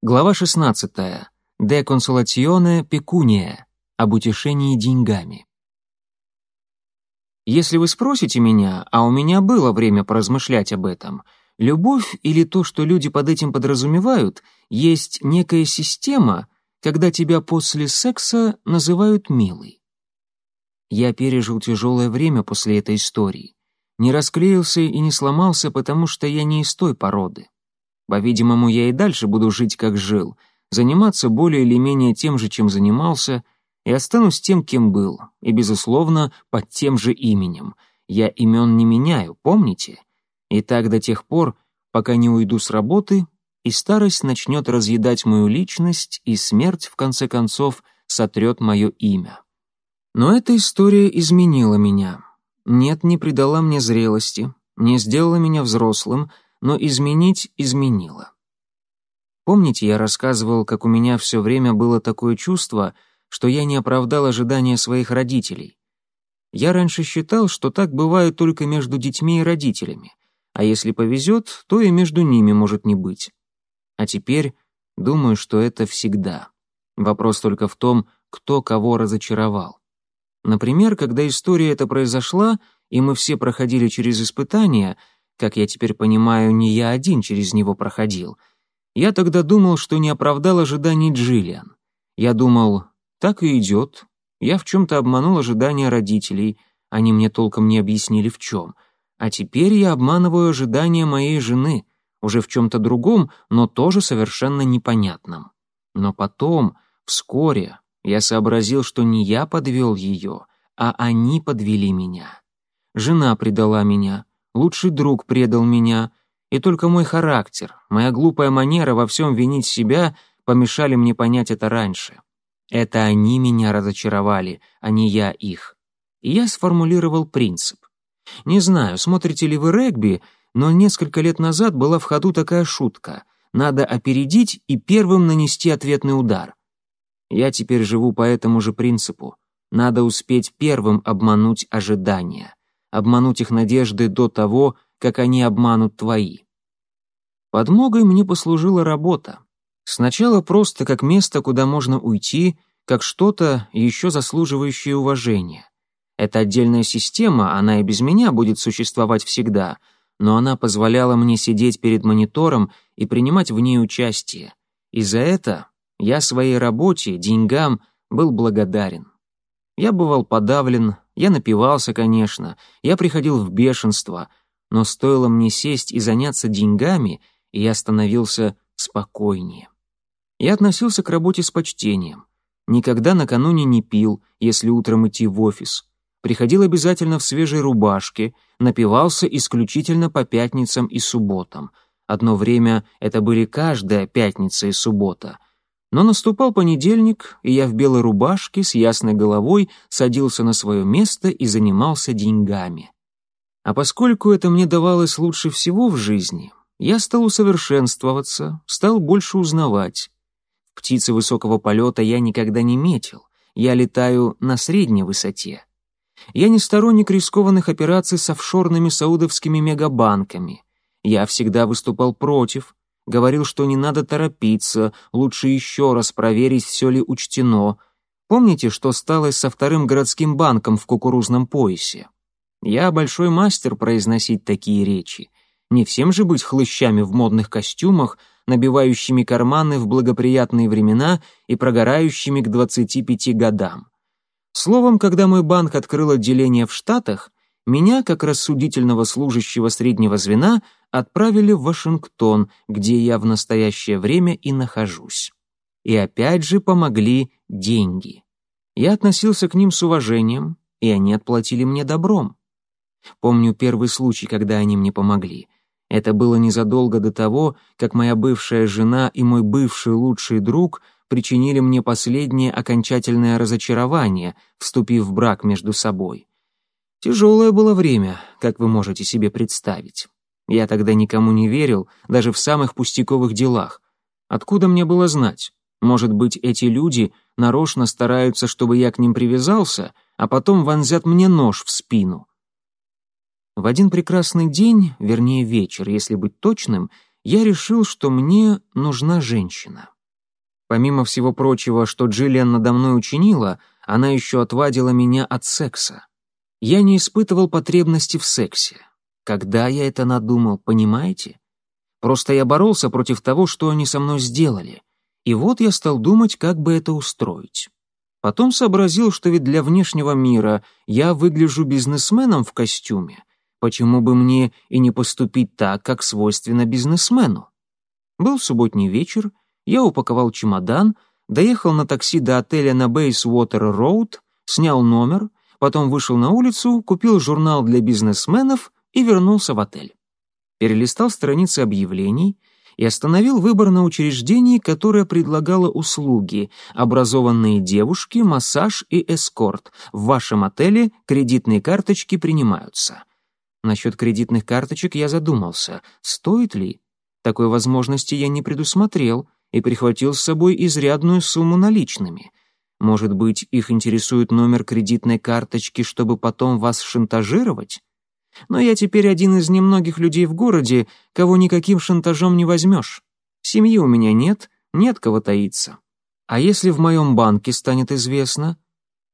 Глава 16. De consolatione pecunia. Об утешении деньгами. Если вы спросите меня, а у меня было время поразмышлять об этом, любовь или то, что люди под этим подразумевают, есть некая система, когда тебя после секса называют милой. Я пережил тяжелое время после этой истории. Не расклеился и не сломался, потому что я не из той породы. По-видимому, я и дальше буду жить, как жил, заниматься более или менее тем же, чем занимался, и останусь тем, кем был, и, безусловно, под тем же именем. Я имен не меняю, помните? И так до тех пор, пока не уйду с работы, и старость начнет разъедать мою личность, и смерть, в конце концов, сотрет мое имя. Но эта история изменила меня. Нет, не придала мне зрелости, не сделала меня взрослым — но изменить изменило. Помните, я рассказывал, как у меня все время было такое чувство, что я не оправдал ожидания своих родителей. Я раньше считал, что так бывает только между детьми и родителями, а если повезет, то и между ними может не быть. А теперь думаю, что это всегда. Вопрос только в том, кто кого разочаровал. Например, когда история эта произошла, и мы все проходили через испытания — как я теперь понимаю, не я один через него проходил. Я тогда думал, что не оправдал ожиданий Джиллиан. Я думал, так и идет. Я в чем-то обманул ожидания родителей, они мне толком не объяснили в чем. А теперь я обманываю ожидания моей жены, уже в чем-то другом, но тоже совершенно непонятном. Но потом, вскоре, я сообразил, что не я подвел ее, а они подвели меня. Жена предала меня, лучший друг предал меня, и только мой характер, моя глупая манера во всем винить себя помешали мне понять это раньше. Это они меня разочаровали, а не я их. И я сформулировал принцип. Не знаю, смотрите ли вы регби, но несколько лет назад была в ходу такая шутка. Надо опередить и первым нанести ответный удар. Я теперь живу по этому же принципу. Надо успеть первым обмануть ожидания обмануть их надежды до того, как они обманут твои. Подмогой мне послужила работа. Сначала просто как место, куда можно уйти, как что-то еще заслуживающее уважения. Это отдельная система, она и без меня будет существовать всегда, но она позволяла мне сидеть перед монитором и принимать в ней участие. И за это я своей работе, деньгам был благодарен. Я бывал подавлен, я напивался, конечно, я приходил в бешенство, но стоило мне сесть и заняться деньгами, и я становился спокойнее. Я относился к работе с почтением. Никогда накануне не пил, если утром идти в офис. Приходил обязательно в свежей рубашке, напивался исключительно по пятницам и субботам. Одно время это были каждая пятница и суббота — но наступал понедельник, и я в белой рубашке с ясной головой садился на свое место и занимался деньгами. А поскольку это мне давалось лучше всего в жизни, я стал усовершенствоваться, стал больше узнавать. Птицы высокого полета я никогда не метил, я летаю на средней высоте. Я не сторонник рискованных операций с офшорными саудовскими мегабанками. Я всегда выступал против, говорил, что не надо торопиться, лучше еще раз проверить, все ли учтено. Помните, что стало со вторым городским банком в кукурузном поясе? Я большой мастер произносить такие речи. Не всем же быть хлыщами в модных костюмах, набивающими карманы в благоприятные времена и прогорающими к 25 годам. Словом, когда мой банк открыл отделение в Штатах, меня, как рассудительного служащего среднего звена, отправили в Вашингтон, где я в настоящее время и нахожусь. И опять же помогли деньги. Я относился к ним с уважением, и они отплатили мне добром. Помню первый случай, когда они мне помогли. Это было незадолго до того, как моя бывшая жена и мой бывший лучший друг причинили мне последнее окончательное разочарование, вступив в брак между собой. Тяжелое было время, как вы можете себе представить. Я тогда никому не верил, даже в самых пустяковых делах. Откуда мне было знать? Может быть, эти люди нарочно стараются, чтобы я к ним привязался, а потом вонзят мне нож в спину. В один прекрасный день, вернее вечер, если быть точным, я решил, что мне нужна женщина. Помимо всего прочего, что Джиллиан надо мной учинила, она еще отвадила меня от секса. Я не испытывал потребности в сексе. Когда я это надумал, понимаете? Просто я боролся против того, что они со мной сделали. И вот я стал думать, как бы это устроить. Потом сообразил, что ведь для внешнего мира я выгляжу бизнесменом в костюме. Почему бы мне и не поступить так, как свойственно бизнесмену? Был субботний вечер, я упаковал чемодан, доехал на такси до отеля на Бейсвотер-Роуд, снял номер, потом вышел на улицу, купил журнал для бизнесменов и вернулся в отель. Перелистал страницы объявлений и остановил выбор на учреждении, которое предлагало услуги «Образованные девушки, массаж и эскорт. В вашем отеле кредитные карточки принимаются». Насчет кредитных карточек я задумался, стоит ли? Такой возможности я не предусмотрел — и прихватил с собой изрядную сумму наличными. Может быть, их интересует номер кредитной карточки, чтобы потом вас шантажировать? Но я теперь один из немногих людей в городе, кого никаким шантажом не возьмешь. Семьи у меня нет, нет кого таиться. А если в моем банке станет известно?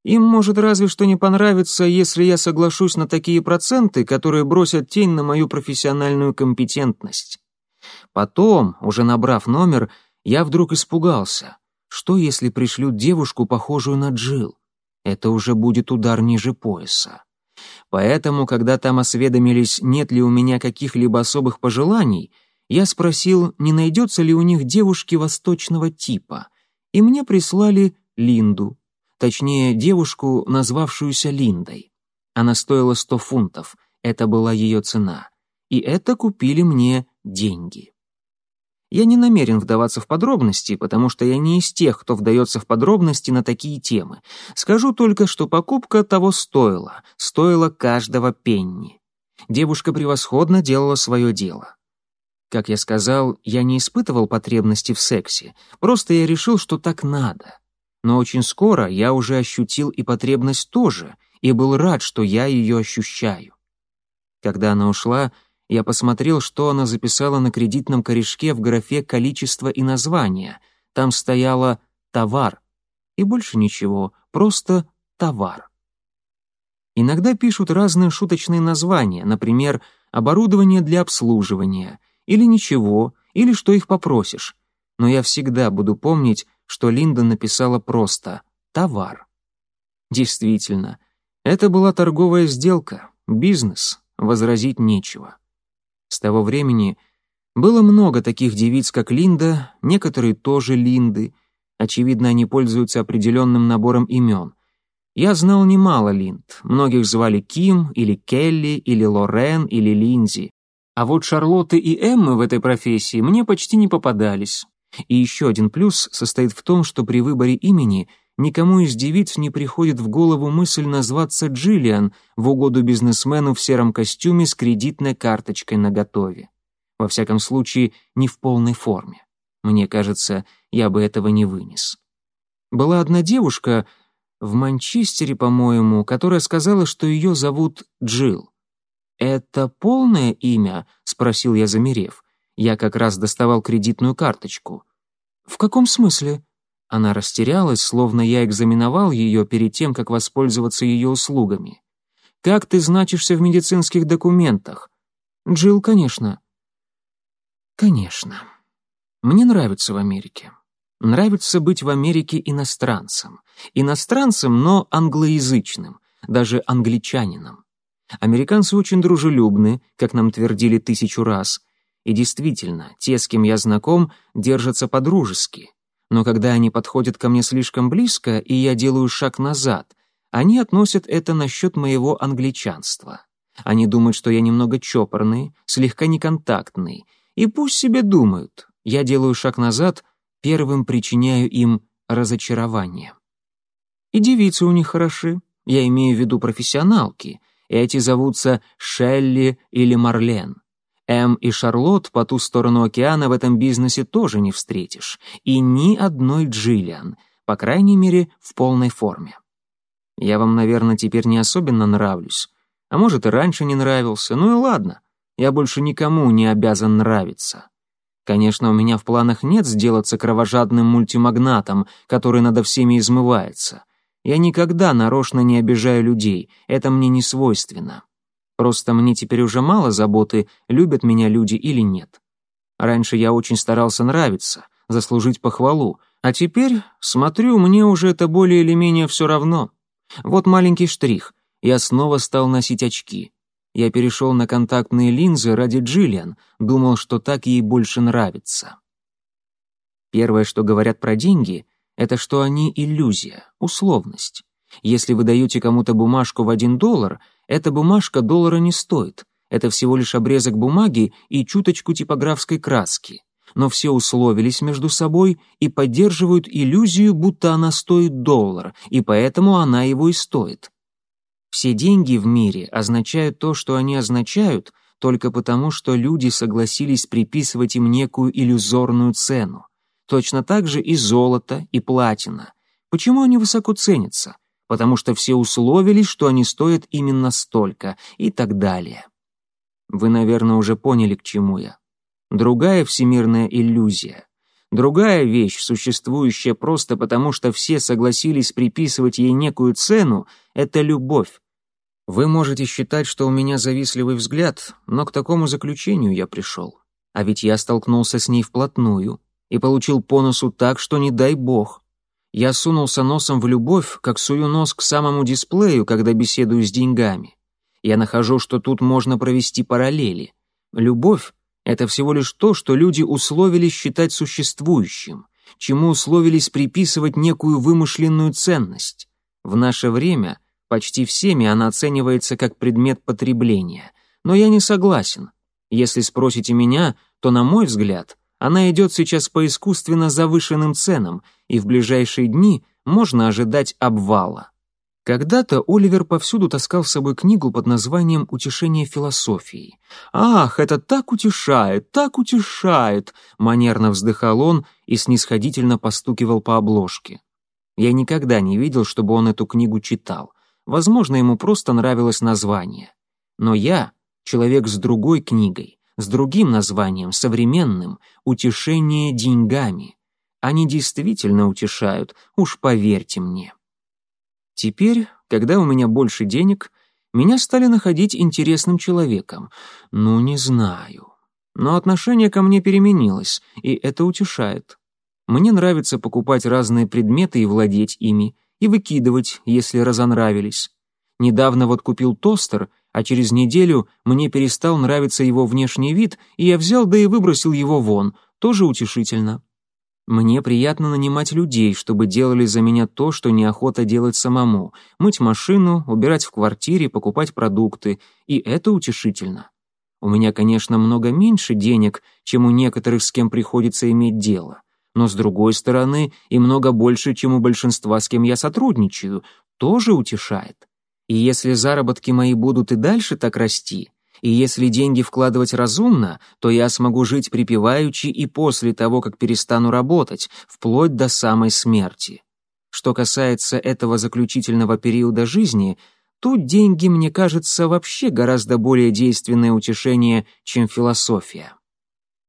Им может разве что не понравиться, если я соглашусь на такие проценты, которые бросят тень на мою профессиональную компетентность. Потом, уже набрав номер, я вдруг испугался. Что, если пришлют девушку, похожую на Джил? Это уже будет удар ниже пояса. Поэтому, когда там осведомились, нет ли у меня каких-либо особых пожеланий, я спросил, не найдется ли у них девушки восточного типа, и мне прислали Линду, точнее, девушку, назвавшуюся Линдой. Она стоила сто фунтов, это была ее цена, и это купили мне деньги. Я не намерен вдаваться в подробности, потому что я не из тех, кто вдается в подробности на такие темы. Скажу только, что покупка того стоила, стоила каждого пенни. Девушка превосходно делала свое дело. Как я сказал, я не испытывал потребности в сексе, просто я решил, что так надо. Но очень скоро я уже ощутил и потребность тоже, и был рад, что я ее ощущаю. Когда она ушла, я посмотрел, что она записала на кредитном корешке в графе «Количество и название». Там стояло «товар». И больше ничего, просто «товар». Иногда пишут разные шуточные названия, например, «оборудование для обслуживания», или «ничего», или «что их попросишь». Но я всегда буду помнить, что Линда написала просто «товар». Действительно, это была торговая сделка, бизнес, возразить нечего. С того времени было много таких девиц, как Линда, некоторые тоже Линды. Очевидно, они пользуются определенным набором имен. Я знал немало Линд. Многих звали Ким, или Келли, или Лорен, или Линзи. А вот Шарлотты и Эммы в этой профессии мне почти не попадались. И еще один плюс состоит в том, что при выборе имени никому из девиц не приходит в голову мысль назваться Джиллиан в угоду бизнесмену в сером костюме с кредитной карточкой наготове. Во всяком случае, не в полной форме. Мне кажется, я бы этого не вынес. Была одна девушка в Манчестере, по-моему, которая сказала, что ее зовут Джилл. «Это полное имя?» — спросил я, замерев. Я как раз доставал кредитную карточку. «В каком смысле?» Она растерялась, словно я экзаменовал ее перед тем, как воспользоваться ее услугами. «Как ты значишься в медицинских документах?» «Джилл, конечно». «Конечно. Мне нравится в Америке. Нравится быть в Америке иностранцем. Иностранцем, но англоязычным, даже англичанином. Американцы очень дружелюбны, как нам твердили тысячу раз. И действительно, те, с кем я знаком, держатся по-дружески но когда они подходят ко мне слишком близко, и я делаю шаг назад, они относят это насчет моего англичанства. Они думают, что я немного чопорный, слегка неконтактный, и пусть себе думают, я делаю шаг назад, первым причиняю им разочарование. И девицы у них хороши, я имею в виду профессионалки, эти зовутся Шелли или Марлен. Эм и Шарлотт по ту сторону океана в этом бизнесе тоже не встретишь. И ни одной Джиллиан, по крайней мере, в полной форме. Я вам, наверное, теперь не особенно нравлюсь. А может, и раньше не нравился. Ну и ладно. Я больше никому не обязан нравиться. Конечно, у меня в планах нет сделаться кровожадным мультимагнатом, который надо всеми измывается. Я никогда нарочно не обижаю людей, это мне не свойственно. Просто мне теперь уже мало заботы, любят меня люди или нет. Раньше я очень старался нравиться, заслужить похвалу, а теперь, смотрю, мне уже это более или менее все равно. Вот маленький штрих. Я снова стал носить очки. Я перешел на контактные линзы ради Джиллиан, думал, что так ей больше нравится. Первое, что говорят про деньги, это что они иллюзия, условность. Если вы даете кому-то бумажку в один доллар, эта бумажка доллара не стоит. Это всего лишь обрезок бумаги и чуточку типографской краски. Но все условились между собой и поддерживают иллюзию, будто она стоит доллар, и поэтому она его и стоит. Все деньги в мире означают то, что они означают, только потому, что люди согласились приписывать им некую иллюзорную цену. Точно так же и золото, и платина. Почему они высоко ценятся? Потому что все условились, что они стоят именно столько, и так далее. Вы, наверное, уже поняли, к чему я. Другая всемирная иллюзия. Другая вещь, существующая просто потому, что все согласились приписывать ей некую цену, это любовь. Вы можете считать, что у меня завистливый взгляд, но к такому заключению я пришел. А ведь я столкнулся с ней вплотную и получил по носу так, что не дай бог. Я сунулся носом в любовь, как сую нос к самому дисплею, когда беседую с деньгами. Я нахожу, что тут можно провести параллели. Любовь — это всего лишь то, что люди условились считать существующим, чему условились приписывать некую вымышленную ценность. В наше время Почти всеми она оценивается как предмет потребления. Но я не согласен. Если спросите меня, то, на мой взгляд, она идет сейчас по искусственно завышенным ценам, и в ближайшие дни можно ожидать обвала. Когда-то Оливер повсюду таскал с собой книгу под названием «Утешение философии». «Ах, это так утешает, так утешает!» — манерно вздыхал он и снисходительно постукивал по обложке. Я никогда не видел, чтобы он эту книгу читал. Возможно, ему просто нравилось название. Но я — человек с другой книгой, с другим названием, современным «Утешение деньгами». Они действительно утешают, уж поверьте мне. Теперь, когда у меня больше денег, меня стали находить интересным человеком. Ну, не знаю. Но отношение ко мне переменилось, и это утешает. Мне нравится покупать разные предметы и владеть ими, и выкидывать, если разонравились. Недавно вот купил тостер, а через неделю мне перестал нравиться его внешний вид, и я взял да и выбросил его вон, тоже утешительно. Мне приятно нанимать людей, чтобы делали за меня то, что неохота делать самому. Мыть машину, убирать в квартире, покупать продукты. И это утешительно. У меня, конечно, много меньше денег, чем у некоторых, с кем приходится иметь дело но, с другой стороны, и много больше, чем у большинства, с кем я сотрудничаю, тоже утешает. И если заработки мои будут и дальше так расти, и если деньги вкладывать разумно, то я смогу жить припеваючи и после того, как перестану работать, вплоть до самой смерти. Что касается этого заключительного периода жизни, тут деньги, мне кажется, вообще гораздо более действенное утешение, чем философия.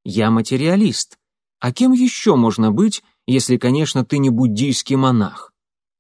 Я материалист — а кем еще можно быть, если, конечно, ты не буддийский монах?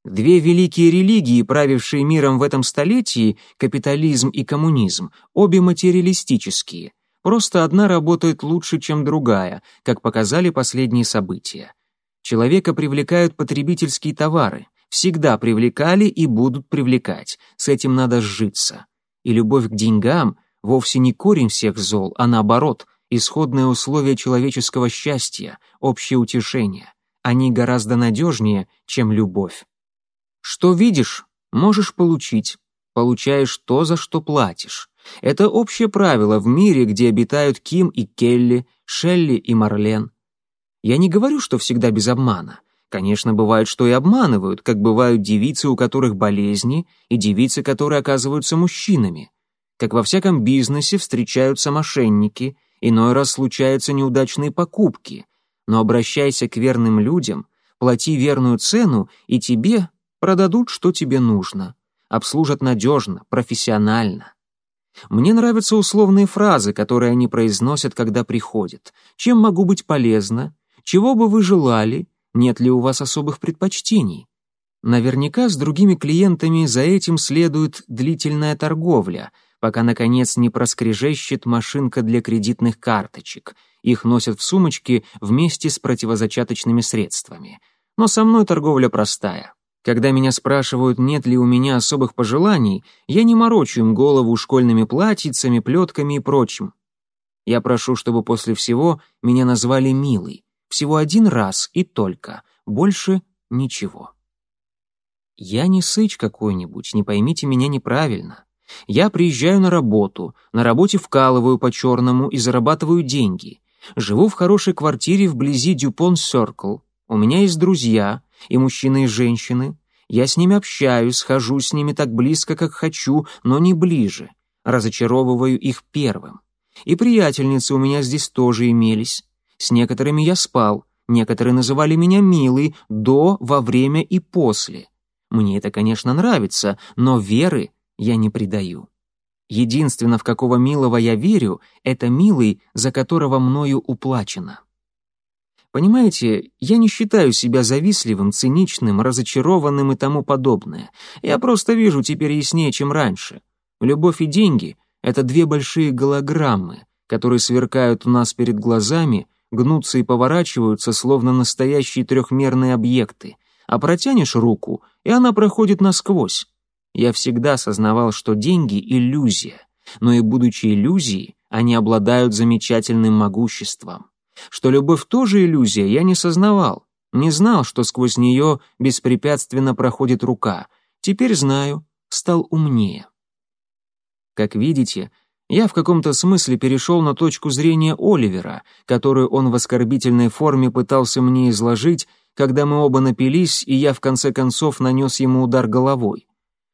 Две великие религии, правившие миром в этом столетии, капитализм и коммунизм, обе материалистические. Просто одна работает лучше, чем другая, как показали последние события. Человека привлекают потребительские товары, всегда привлекали и будут привлекать, с этим надо сжиться. И любовь к деньгам вовсе не корень всех зол, а наоборот – исходное условие человеческого счастья, общее утешение. Они гораздо надежнее, чем любовь. Что видишь, можешь получить. Получаешь то, за что платишь. Это общее правило в мире, где обитают Ким и Келли, Шелли и Марлен. Я не говорю, что всегда без обмана. Конечно, бывает, что и обманывают, как бывают девицы, у которых болезни, и девицы, которые оказываются мужчинами. Как во всяком бизнесе встречаются мошенники, Иной раз случаются неудачные покупки, но обращайся к верным людям, плати верную цену, и тебе продадут, что тебе нужно. Обслужат надежно, профессионально. Мне нравятся условные фразы, которые они произносят, когда приходят. Чем могу быть полезна? Чего бы вы желали? Нет ли у вас особых предпочтений? Наверняка с другими клиентами за этим следует длительная торговля, пока, наконец, не проскрежещет машинка для кредитных карточек. Их носят в сумочке вместе с противозачаточными средствами. Но со мной торговля простая. Когда меня спрашивают, нет ли у меня особых пожеланий, я не морочу им голову школьными платьицами, плетками и прочим. Я прошу, чтобы после всего меня назвали «милый». Всего один раз и только. Больше ничего. Я не сыч какой-нибудь, не поймите меня неправильно. Я приезжаю на работу, на работе вкалываю по-черному и зарабатываю деньги. Живу в хорошей квартире вблизи Дюпон-Сёркл. У меня есть друзья, и мужчины, и женщины. Я с ними общаюсь, хожу с ними так близко, как хочу, но не ближе. Разочаровываю их первым. И приятельницы у меня здесь тоже имелись. С некоторыми я спал, некоторые называли меня милый до, во время и после. Мне это, конечно, нравится, но веры я не предаю. Единственно, в какого милого я верю, это милый, за которого мною уплачено. Понимаете, я не считаю себя завистливым, циничным, разочарованным и тому подобное. Я просто вижу теперь яснее, чем раньше. Любовь и деньги — это две большие голограммы, которые сверкают у нас перед глазами, гнутся и поворачиваются, словно настоящие трехмерные объекты. А протянешь руку, и она проходит насквозь. Я всегда осознавал, что деньги — иллюзия, но и будучи иллюзией, они обладают замечательным могуществом. Что любовь тоже иллюзия, я не сознавал. Не знал, что сквозь нее беспрепятственно проходит рука. Теперь знаю, стал умнее. Как видите, я в каком-то смысле перешел на точку зрения Оливера, которую он в оскорбительной форме пытался мне изложить, когда мы оба напились, и я в конце концов нанес ему удар головой.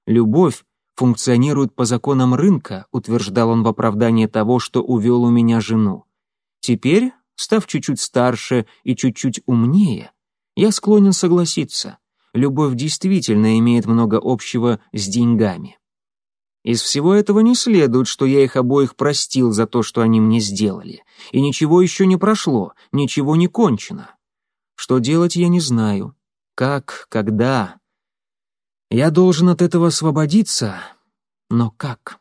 Любовь функционирует по законам рынка, утверждал он в оправдании того, что увел у меня жену. Теперь Став чуть-чуть старше и чуть-чуть умнее, я склонен согласиться. Любовь действительно имеет много общего с деньгами. Из всего этого не следует, что я их обоих простил за то, что они мне сделали. И ничего еще не прошло, ничего не кончено. Что делать, я не знаю. Как, когда? Я должен от этого освободиться, но как?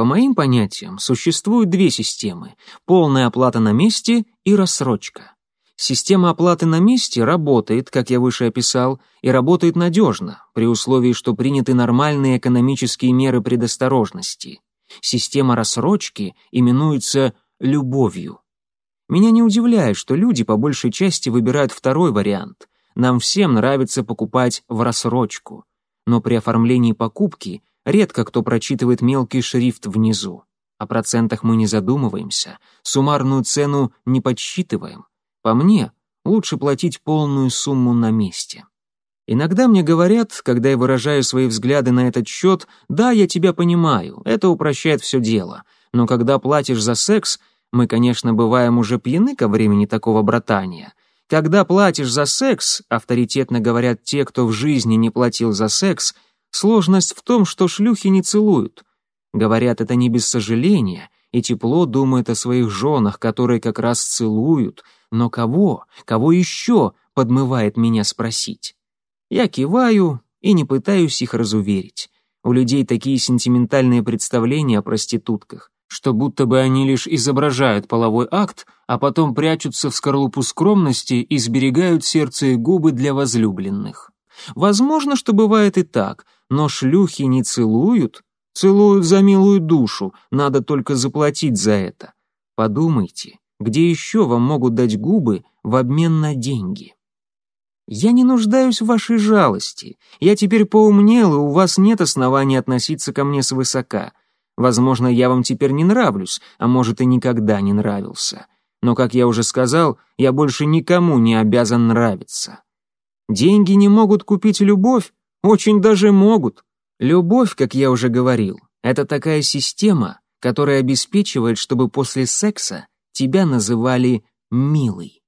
По моим понятиям, существуют две системы – полная оплата на месте и рассрочка. Система оплаты на месте работает, как я выше описал, и работает надежно, при условии, что приняты нормальные экономические меры предосторожности. Система рассрочки именуется любовью. Меня не удивляет, что люди по большей части выбирают второй вариант. Нам всем нравится покупать в рассрочку. Но при оформлении покупки Редко кто прочитывает мелкий шрифт внизу. О процентах мы не задумываемся, суммарную цену не подсчитываем. По мне, лучше платить полную сумму на месте. Иногда мне говорят, когда я выражаю свои взгляды на этот счет, да, я тебя понимаю, это упрощает все дело, но когда платишь за секс, мы, конечно, бываем уже пьяны ко времени такого братания. Когда платишь за секс, авторитетно говорят те, кто в жизни не платил за секс – Сложность в том, что шлюхи не целуют. Говорят это не без сожаления, и тепло думают о своих женах, которые как раз целуют. Но кого, кого еще подмывает меня спросить? Я киваю и не пытаюсь их разуверить. У людей такие сентиментальные представления о проститутках, что будто бы они лишь изображают половой акт, а потом прячутся в скорлупу скромности и сберегают сердце и губы для возлюбленных. Возможно, что бывает и так, но шлюхи не целуют, целуют за милую душу, надо только заплатить за это. Подумайте, где еще вам могут дать губы в обмен на деньги? Я не нуждаюсь в вашей жалости. Я теперь поумнел, и у вас нет оснований относиться ко мне свысока. Возможно, я вам теперь не нравлюсь, а может и никогда не нравился. Но, как я уже сказал, я больше никому не обязан нравиться. Деньги не могут купить любовь, очень даже могут. Любовь, как я уже говорил, это такая система, которая обеспечивает, чтобы после секса тебя называли «милый».